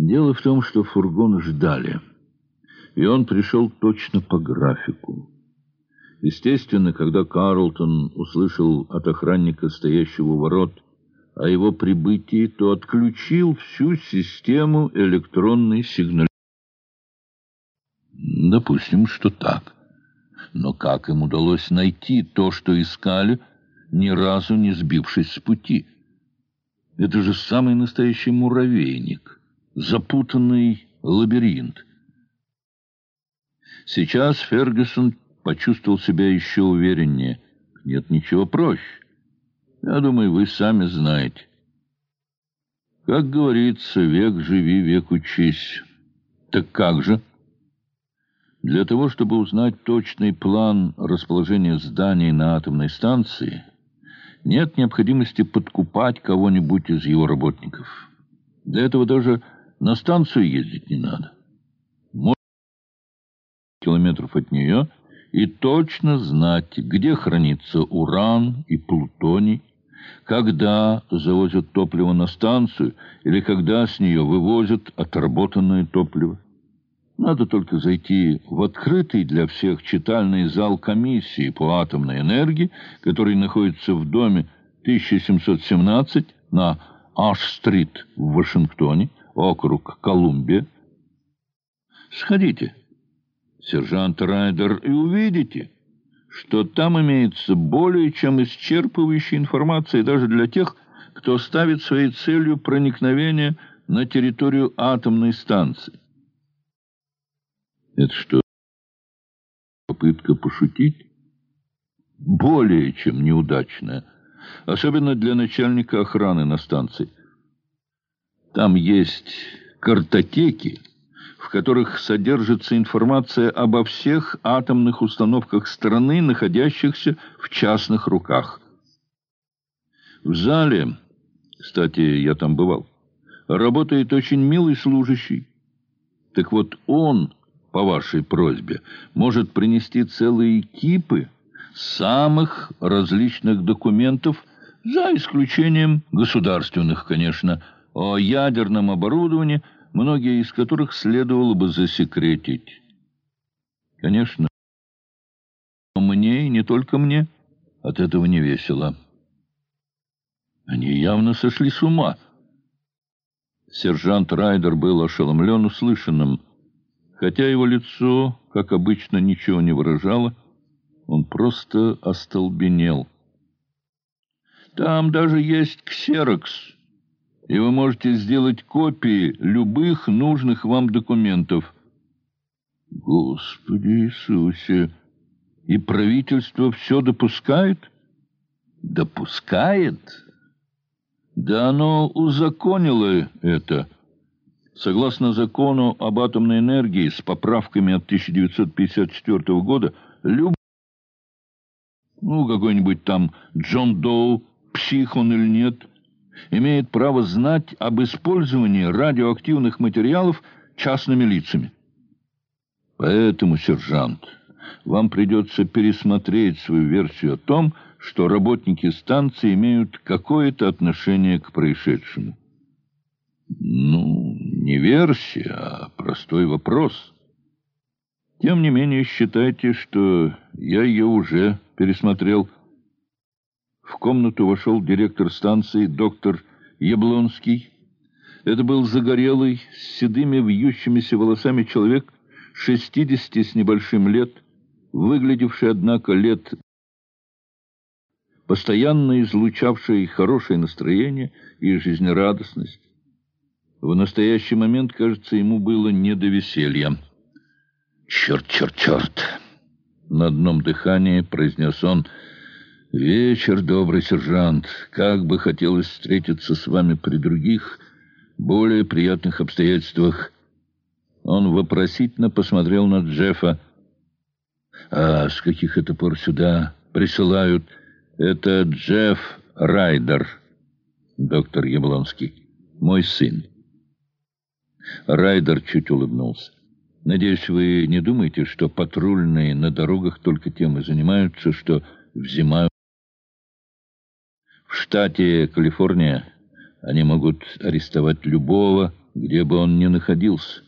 Дело в том, что фургон ждали, и он пришел точно по графику. Естественно, когда Карлтон услышал от охранника, стоящего у ворот, о его прибытии, то отключил всю систему электронной сигнализации. Допустим, что так. Но как им удалось найти то, что искали, ни разу не сбившись с пути? Это же самый настоящий муравейник, запутанный лабиринт. Сейчас Фергюсон почувствовал себя еще увереннее. Нет ничего проще. Я думаю, вы сами знаете. Как говорится, век живи, век учись. Так как же? Для того, чтобы узнать точный план расположения зданий на атомной станции, нет необходимости подкупать кого-нибудь из его работников. Для этого даже на станцию ездить не надо. Можно километров от нее и точно знать, где хранится уран и плутоний, когда завозят топливо на станцию или когда с нее вывозят отработанное топливо. Надо только зайти в открытый для всех читальный зал комиссии по атомной энергии, который находится в доме 1717 на Аш-стрит в Вашингтоне, округ Колумбия. Сходите, сержант Райдер, и увидите, что там имеется более чем исчерпывающая информация даже для тех, кто ставит своей целью проникновение на территорию атомной станции. Это что, попытка пошутить? Более чем неудачная, особенно для начальника охраны на станции. Там есть картотеки, в которых содержится информация обо всех атомных установках страны, находящихся в частных руках. В зале, кстати, я там бывал, работает очень милый служащий. Так вот он по вашей просьбе, может принести целые кипы самых различных документов, за исключением государственных, конечно, о ядерном оборудовании, многие из которых следовало бы засекретить. Конечно, мне и не только мне от этого не весело. Они явно сошли с ума. Сержант Райдер был ошеломлен услышанным. Хотя его лицо, как обычно, ничего не выражало, он просто остолбенел. «Там даже есть ксерокс, и вы можете сделать копии любых нужных вам документов». «Господи Иисусе! И правительство все допускает?» «Допускает?» «Да оно узаконило это». Согласно закону об атомной энергии с поправками от 1954 года, любой, ну, какой-нибудь там Джон Доу, псих он или нет, имеет право знать об использовании радиоактивных материалов частными лицами. Поэтому, сержант, вам придется пересмотреть свою версию о том, что работники станции имеют какое-то отношение к происшедшему. Ну, не версия, а простой вопрос. Тем не менее, считайте, что я ее уже пересмотрел. В комнату вошел директор станции, доктор Яблонский. Это был загорелый, с седыми вьющимися волосами человек, шестидесяти с небольшим лет, выглядевший, однако, лет постоянно излучавший хорошее настроение и жизнерадостность. В настоящий момент, кажется, ему было не до веселья. «Черт, черт, черт!» На одном дыхании произнес он. «Вечер, добрый сержант. Как бы хотелось встретиться с вами при других, более приятных обстоятельствах». Он вопросительно посмотрел на Джеффа. «А с каких это пор сюда присылают? Это Джефф Райдер, доктор Яблонский, мой сын». Райдер чуть улыбнулся. «Надеюсь, вы не думаете, что патрульные на дорогах только тем и занимаются, что взимают...» В штате Калифорния они могут арестовать любого, где бы он ни находился.